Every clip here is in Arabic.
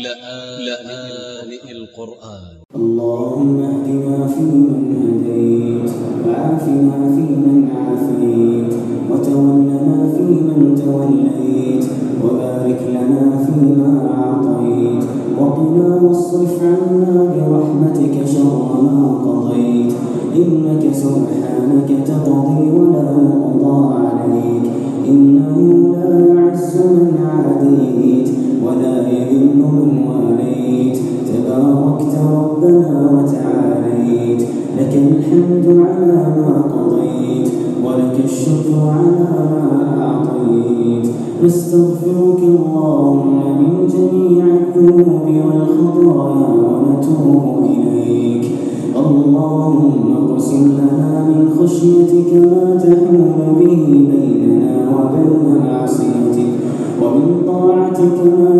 لآن القرآن اللهم اهدنا فيمن هديت وعافنا فيمن عافيت وتولنا فيمن توليت وبارك لنا فيما أعطيت وقنا واصرف عنا يستغفرك اللهم من جميع الذنوب والخطايا ونتوب إليك. اللهم اقسم لنا من خشيتك ما تحول به بيننا وبين معصيتك ومن طاعتك ما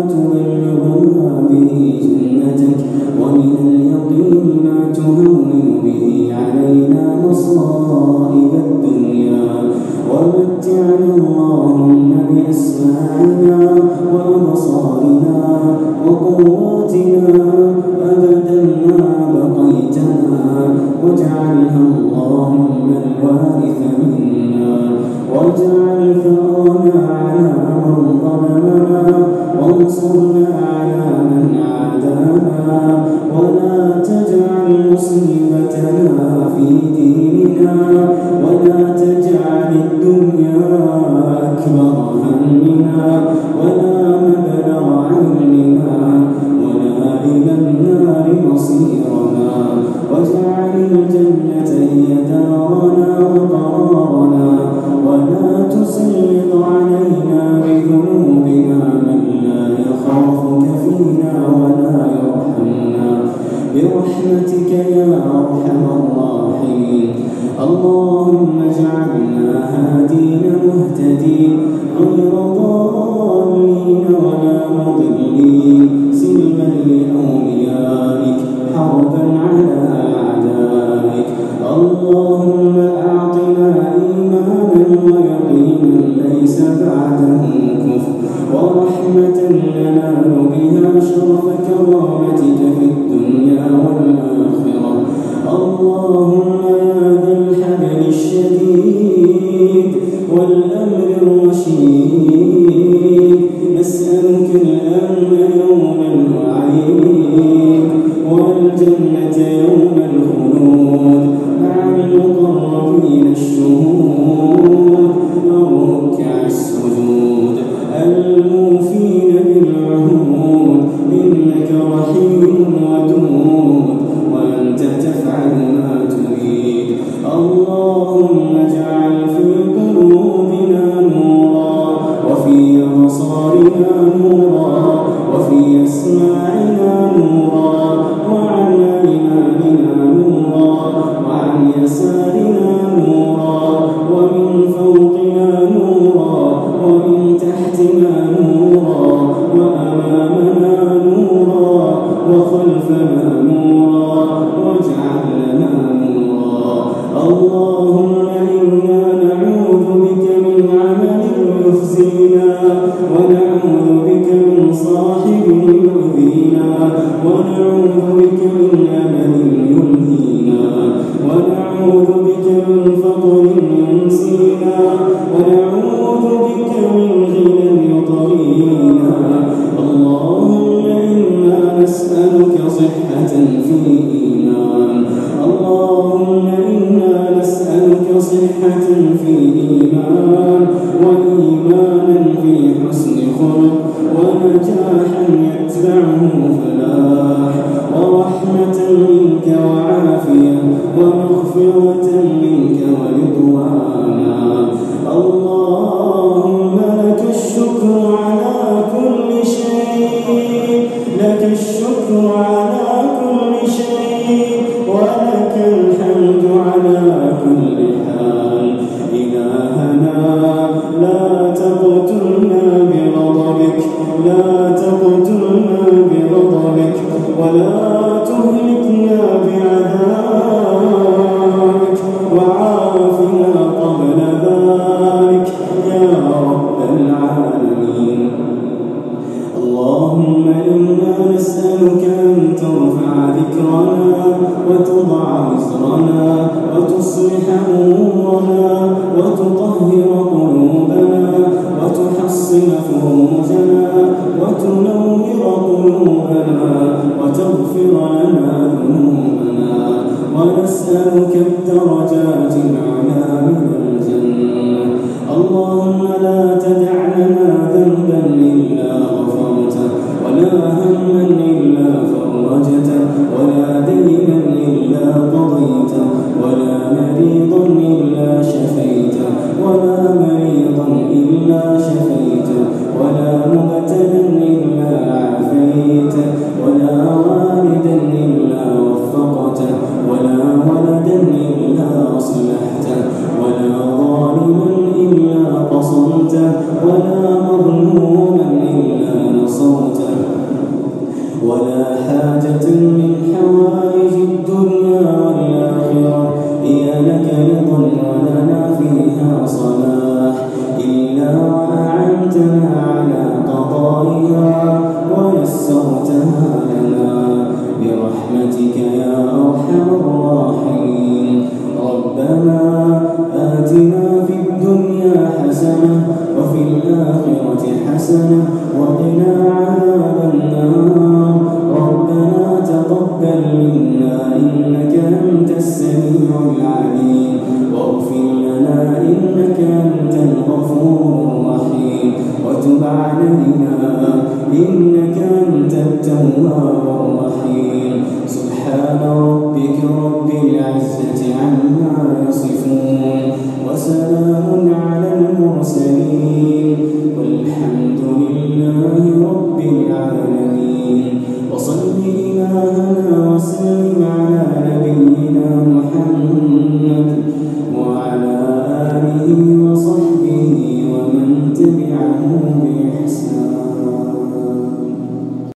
الوارث منا واجعل ثرنا على من ظلمنا وانصرنا على من عادانا ولا تجعل مصيبتنا في ديننا برحمتك يا أرحم الراحمين. اللهم اجعلنا هادين مهتدين. غير ضالين ولا مضلين. سلما لأوليائك حربا على أعدائك. اللهم أعطنا إيمانا ويقينا ليس بعده كفر. ورحمة ننال بها شرف كرامك فضل ولا تهلكنا بعذابك وعافنا قبل ذلك. يا رب العالمين. اللهم إنا نسألك أن ترفع ذكرنا وتضع مصرنا وتصلح أمورنا وتطهر قلوبنا وتحصن فروجنا وتنور ربنا ربك رب العزة عما يصفون وسلام على المرسلين والحمد لله رب العالمين وصل إلهنا وسلم على